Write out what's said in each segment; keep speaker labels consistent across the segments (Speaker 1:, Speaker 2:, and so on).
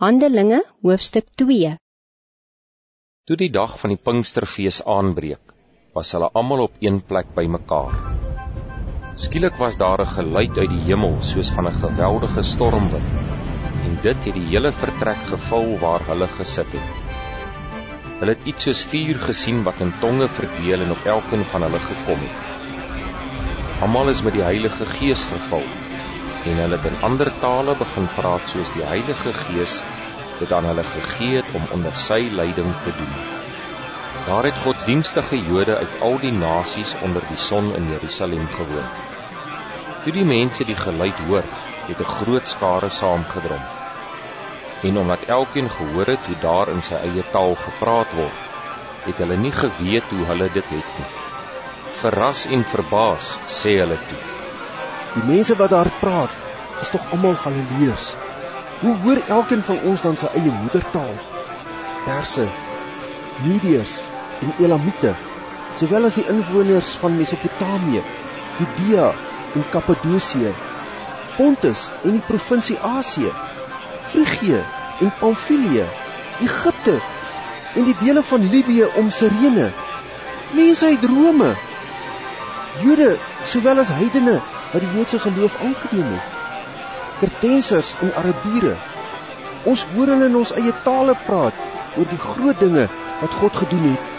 Speaker 1: Handelinge hoofstuk 2
Speaker 2: Toe die dag van die Pinksterfees aanbreek, was hulle almal op een plek bymekaar. Skielik was daar 'n geluid uit die hemel soos van 'n geweldige stormwind, en dit het die hele vertrek gevul waar hulle gesit het. Hulle het iets soos vuur gesien wat in tonge verdeel en op elkeen van hulle gekom het. Almal is met die Heilige Gees vervul en hulle het in ander tale begin praat soos die Heilige Gees dit aan hulle gegee het om onder sy leiding te doen. Daar het godsdienstige Jode uit al die nasies onder die son in Jerusalem gewoon. Toe die mense die geluid hoor, het 'n groot skare saamgedrom. En omdat elkeen gehoor het hoe daar in sy eie taal gepraat word, het hulle nie geweet hoe hulle dit het nie. Verras en verbaas sê hulle toe:
Speaker 3: Die mense wat daar praat, is tog almal Galileërs. Hoe hoor elkeen van ons dan sy eie moedertaal? Perse, Medes en Elamite, sowel as die inwoners van Mesopotamië, Judea en Kappadosie, Pontus en die provinsie Asië, Frigië en Pamfilië, Egipte en die dele van Libië om Sirene, mense uit Rome, Jode sowel as heidene wat die Joodse geloof aangeneem het. Kretensers en Arabiere. Ons hoor hulle in ons eie tale praat oor die groot dinge wat God gedoen het.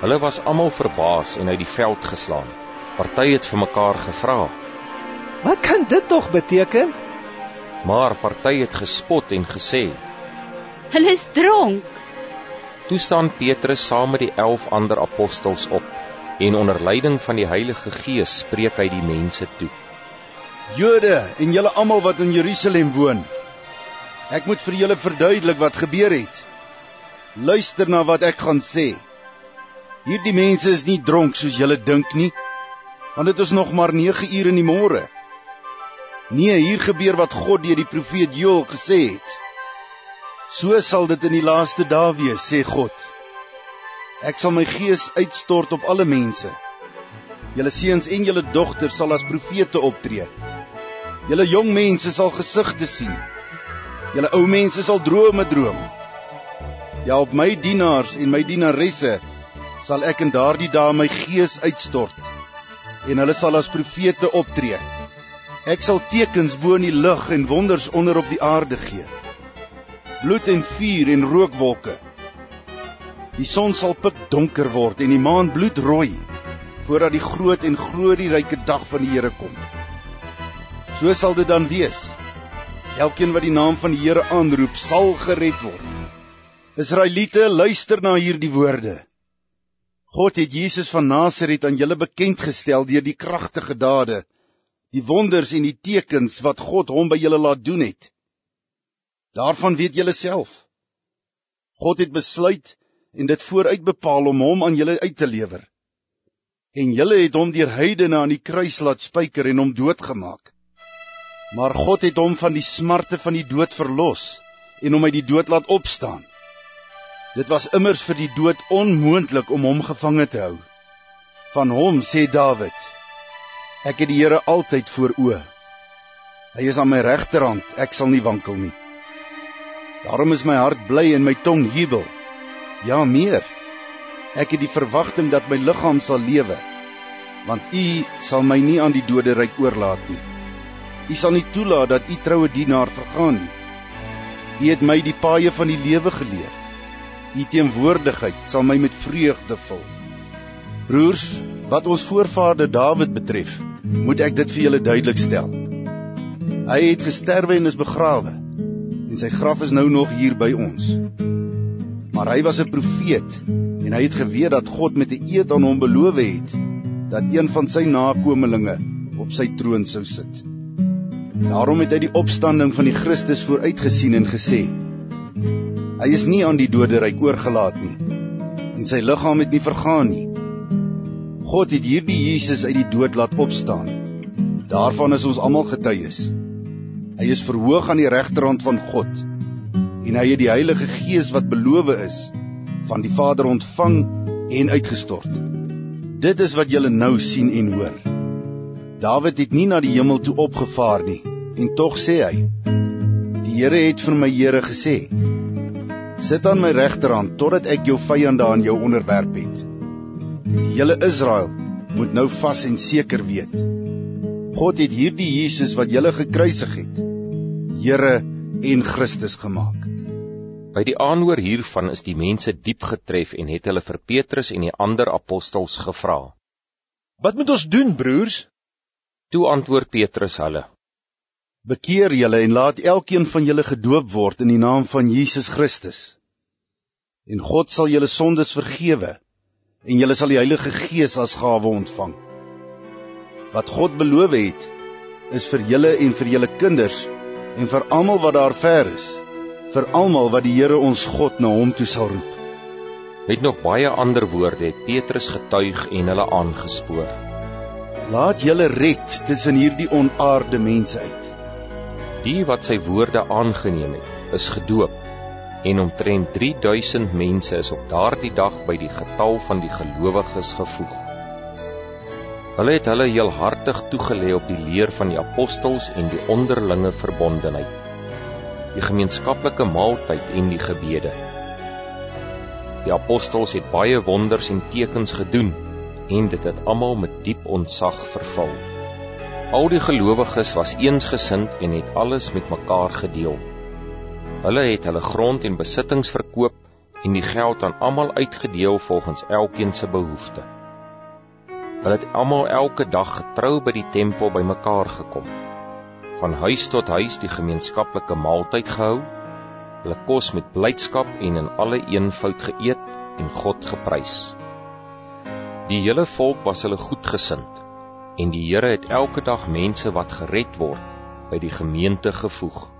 Speaker 2: Hulle was almal verbaas en uit die veld geslaan. Party het vir mekaar gevra:
Speaker 4: "Wat kan dit tog beteken?"
Speaker 2: Maar party het gespot en gesê:
Speaker 1: "Hulle is dronk."
Speaker 2: Toe staan Petrus saam met die 11 ander apostels op en onder leiding van die Heilige Gees spreek hy die mense toe.
Speaker 5: Jode en julle almal wat in Jerusalem woon. Ek moet vir julle verduidelik wat gebeur het. Luister na wat ek gaan sê. Hierdie mense is nie dronk soos julle dink nie, want dit is nog maar 9 uur in die môre. Nee, hier gebeur wat God deur die profeet Joël gesê het. So sal dit in die laaste dae wees, sê God. Ek sal my gees uitstort op alle mense. Julle seuns en julle dogters sal as profete optree. Julle jong mense sal gesigte sien. Julle ou mense sal drome droom. Ja, op my dienaars en my dienaresse sal ek in daardie dae my gees uitstort en hulle sal as profete optree. Ek sal tekens bo in die lug en wonders onder op die aarde gee. Bloed en vuur en rookwolke. Die son sal pikdonker word en die maan bloedrooi voordat die groot en glorieryke dag van die Here kom. So sal dit dan wees. Elkeen wat die naam van die Here aanroep, sal gered word. Israeliete, luister na hierdie woorde. God het Jesus van Nasaret aan julle bekend gestel deur die kragtige dade, die wonders en die tekens wat God hom by julle laat doen het. Daarvan weet julle self. God het besluit en dit vooruit bepaal om hom aan julle uit te lewer. En julle het hom deur heidene aan die kruis laat spyker en hom doodgemaak. Maar God het hom van die smarte van die dood verlos en hom uit die dood laat opstaan. Dit was immers vir die dood onmoontlik om hom gevange te hou. Van hom sê Dawid: Ek het die Here altyd voor oë. Hy is aan my regterhand, ek sal nie wankel nie. Daarom is my hart bly en my tong jubel. Ja, meer. Ek het die verwagting dat my liggaam sal lewe, want U sal my nie aan die doderyk oorlaat nie. U sal nie toelaat dat U troue dienaar vergaan nie. U het my die paaie van die lewe geleer. U teenwoordigheid sal my met vreugde vul. Broers, wat ons voorvader Dawid betref, moet ek dit vir julle duidelik stel. Hy het gesterwe en is begrawe, en sy graf is nou nog hier by ons maar hy was 'n profeet en hy het geweet dat God met 'n eed aan hom beloof het dat een van sy nakommelinge op sy troon sou sit. Daarom het hy die opstanding van die Christus vooruitgesien en gesê: Hy is nie aan die doderyk oorgelaat nie en sy liggaam het nie vergaan nie. God het hierdie Jesus uit die dood laat opstaan. Daarvan is ons almal getuies. Hy is verhoog aan die regterhand van God en hy het die Heilige Gees wat beloof is van die Vader ontvang en uitgestort. Dit is wat julle nou sien en hoor. Dawid het nie na die hemel toe opgevaar nie en tog sê hy: Die Here het vir my Here gesê: Sit aan my regterhand totdat ek jou vyande aan jou onderwerp het. Die hele Israel moet nou vas en seker weet. God het hierdie Jesus wat julle gekruisig het, Here en Christus gemaak.
Speaker 2: By die aanhoor hiervan is die mense diep getref en het hulle vir Petrus en die ander apostels gevra.
Speaker 4: Wat moet ons doen, broers?
Speaker 2: Toe antwoord Petrus hulle:
Speaker 5: Bekeer julle en laat elkeen van julle gedoop word in die naam van Jesus Christus. En God sal julle sondes vergewe en julle sal die Heilige Gees as gawe ontvang. Wat God beloof het, is vir julle en vir julle kinders en vir almal wat daar ver is vir almal wat die Here ons God na hom toe sal roep.
Speaker 2: Met nog baie ander woorde het Petrus getuig en hulle aangespoor.
Speaker 5: Laat julle red tussen hierdie onaarde mense uit.
Speaker 2: Die wat sy woorde aangeneem het, is gedoop en omtrent 3000 mense is op daardie dag by die getal van die gelowiges gevoeg. Hulle het hulle heel hartig toegelê op die leer van die apostels en die onderlinge verbondenheid die gemeenskaplike maaltyd en die gebede. Die apostels het baie wonders en tekens gedoen en dit het almal met diep ontzag vervul. Al die gelowiges was eensgesind en het alles met mekaar gedeel. Hulle het hulle grond en besittings verkoop en die geld aan almal uitgedeel volgens elkeen se behoefte. Hulle het almal elke dag getrou by die tempel bymekaar gekom van huis tot huis die gemeenskaplike maaltyd gehou, hulle kos met blydskap en in alle eenvoud geëet en God geprys. Die hele volk was hulle goedgesind en die Here het elke dag mense wat gered word by die gemeente gevoeg.